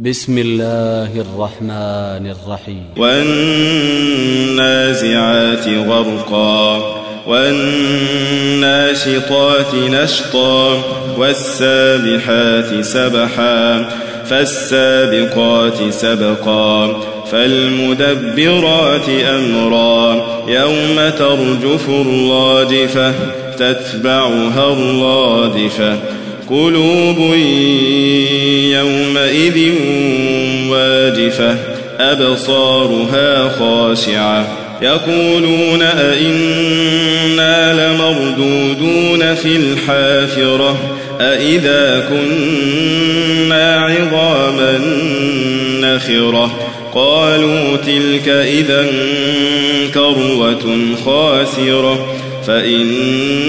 بسم الله الرحمن الرحيم. والنازعات غرقا والناشطات نشطا والسابحات سبحا فالسابقات سبقا فالمدبرات أمرا. يوم ترجف الراجفة تتبعها الرادفة. قلوب يومئذ واجفة أبصارها خاشعة. يقولون أئنا لمردودون في الحافرة أئذا كنا عظاما نخرة. قالوا تلك إذا كروة خاسرة فإنما